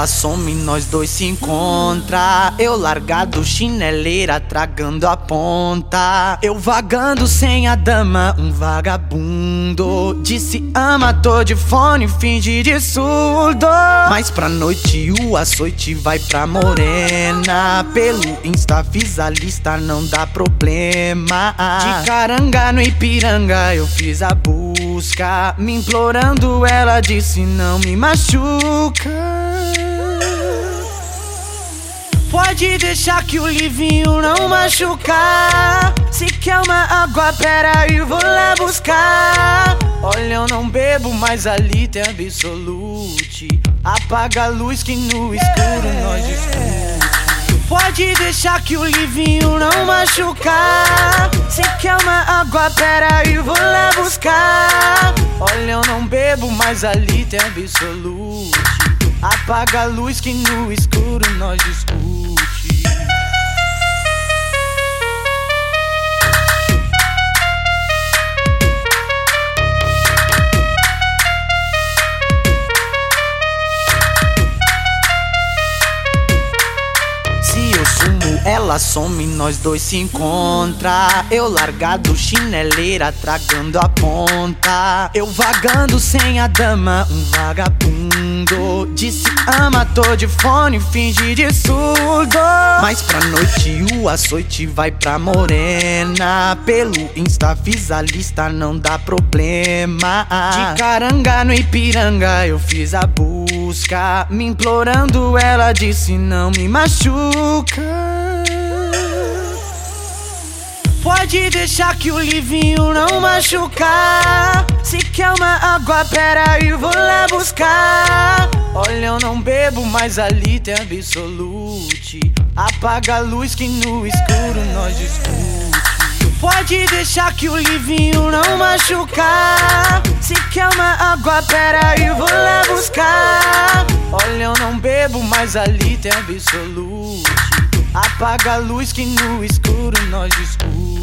ela some, nós dois se encontra. Eu largado, chineleira, tragando a ponta. Eu vagando sem a dama, um vagabundo. Disse ama, tô de fone, finge de surdo. Mas pra noite o açoite vai pra morena. Pelo Insta fiz a lista, não dá problema. De caranga no Ipiranga eu fiz a busca. Me implorando, ela disse não me machuca. Pode deixar que o livinho não machucar. Se quer uma água, pera aí, vou lá buscar. Olha, eu não bebo, mas ali tem absolute. Apaga a luz que no escuro nós discute. Pode deixar que o livinho não machucar. Se quer uma água, pera aí, vou lá buscar. Olha, eu não bebo, mas ali tem absolute. Apaga a luz que no escuro nós discute. Ela some, nós dois se encontra. Eu largado, chineleira, tragando a ponta. Eu vagando sem a dama, um vagabundo. Disse ama, tô de fone, finge de surdo. Mas pra noite o açoite vai pra morena. Pelo Insta fiz a lista, não dá problema. De caranga no Ipiranga eu fiz a busca. Me implorando, ela disse não me machuca. Pode deixar que o livinho não machucar. Se quer uma água, pera aí, vou lá buscar. Olha, eu não bebo, mas ali tem absolute. Apaga a luz que no escuro nós discute. Pode deixar que o livinho não machucar. Se quer uma água, pera aí, vou lá buscar. Olha, eu não bebo, mas ali tem absolute. Apaga a luz que no escuro nós discute.